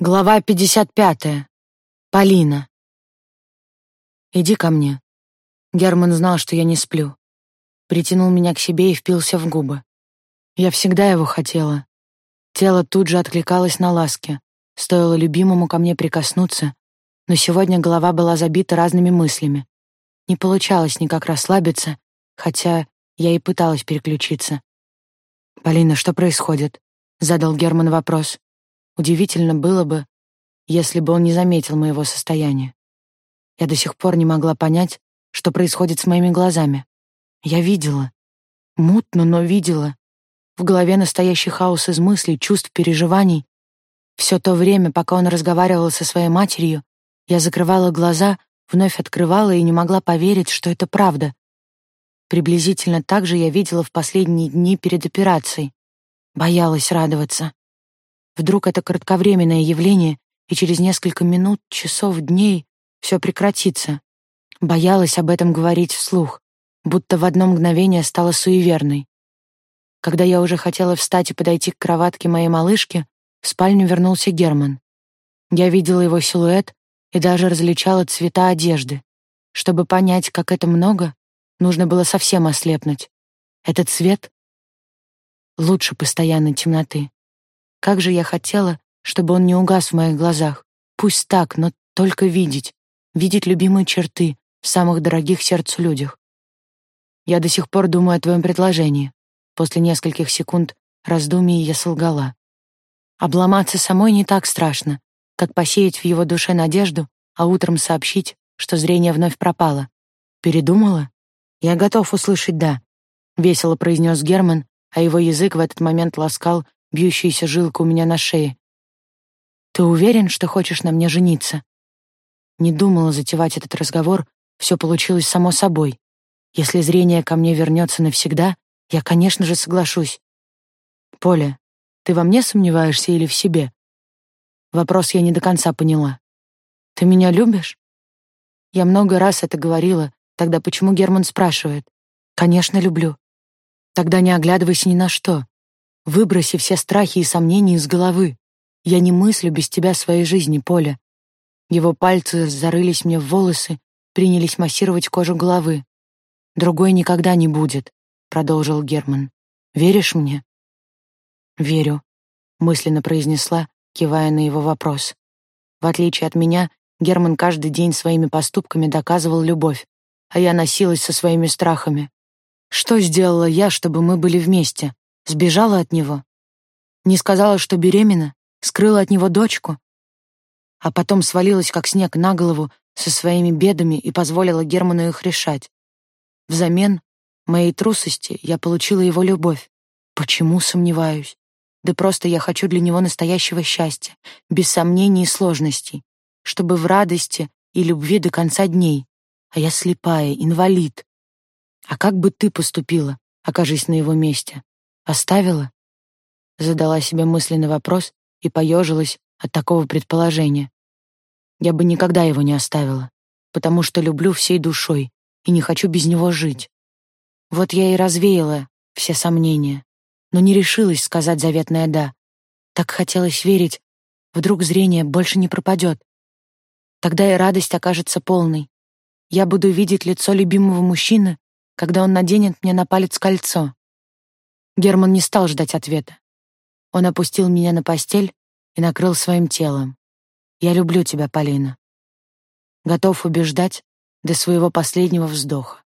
Глава 55. Полина. «Иди ко мне». Герман знал, что я не сплю. Притянул меня к себе и впился в губы. Я всегда его хотела. Тело тут же откликалось на ласки. Стоило любимому ко мне прикоснуться, но сегодня голова была забита разными мыслями. Не получалось никак расслабиться, хотя я и пыталась переключиться. «Полина, что происходит?» — задал Герман вопрос. Удивительно было бы, если бы он не заметил моего состояния. Я до сих пор не могла понять, что происходит с моими глазами. Я видела. Мутно, но видела. В голове настоящий хаос из мыслей, чувств, переживаний. Все то время, пока он разговаривал со своей матерью, я закрывала глаза, вновь открывала и не могла поверить, что это правда. Приблизительно так же я видела в последние дни перед операцией. Боялась радоваться. Вдруг это кратковременное явление, и через несколько минут, часов, дней все прекратится. Боялась об этом говорить вслух, будто в одно мгновение стала суеверной. Когда я уже хотела встать и подойти к кроватке моей малышки, в спальню вернулся Герман. Я видела его силуэт и даже различала цвета одежды. Чтобы понять, как это много, нужно было совсем ослепнуть. Этот цвет лучше постоянной темноты. Как же я хотела, чтобы он не угас в моих глазах. Пусть так, но только видеть. Видеть любимые черты самых дорогих сердцу людях. Я до сих пор думаю о твоем предложении. После нескольких секунд раздумий я солгала. Обломаться самой не так страшно, как посеять в его душе надежду, а утром сообщить, что зрение вновь пропало. Передумала? Я готов услышать «да», — весело произнес Герман, а его язык в этот момент ласкал бьющаяся жилка у меня на шее. «Ты уверен, что хочешь на мне жениться?» Не думала затевать этот разговор, все получилось само собой. Если зрение ко мне вернется навсегда, я, конечно же, соглашусь. «Поля, ты во мне сомневаешься или в себе?» Вопрос я не до конца поняла. «Ты меня любишь?» Я много раз это говорила, тогда почему Герман спрашивает? «Конечно, люблю». Тогда не оглядывайся ни на что. Выброси все страхи и сомнения из головы. Я не мыслю без тебя своей жизни, Поля. Его пальцы зарылись мне в волосы, принялись массировать кожу головы. Другой никогда не будет, продолжил Герман. Веришь мне? Верю, мысленно произнесла, кивая на его вопрос. В отличие от меня, Герман каждый день своими поступками доказывал любовь, а я носилась со своими страхами. Что сделала я, чтобы мы были вместе? Сбежала от него. Не сказала, что беременна, скрыла от него дочку. А потом свалилась, как снег, на голову со своими бедами и позволила Герману их решать. Взамен моей трусости я получила его любовь. Почему сомневаюсь? Да просто я хочу для него настоящего счастья, без сомнений и сложностей, чтобы в радости и любви до конца дней. А я слепая, инвалид. А как бы ты поступила, окажись на его месте? Оставила? Задала себе мысленный вопрос и поежилась от такого предположения. Я бы никогда его не оставила, потому что люблю всей душой и не хочу без него жить. Вот я и развеяла все сомнения, но не решилась сказать заветное «да». Так хотелось верить, вдруг зрение больше не пропадет. Тогда и радость окажется полной. Я буду видеть лицо любимого мужчины, когда он наденет мне на палец кольцо. Герман не стал ждать ответа. Он опустил меня на постель и накрыл своим телом. «Я люблю тебя, Полина». Готов убеждать до своего последнего вздоха.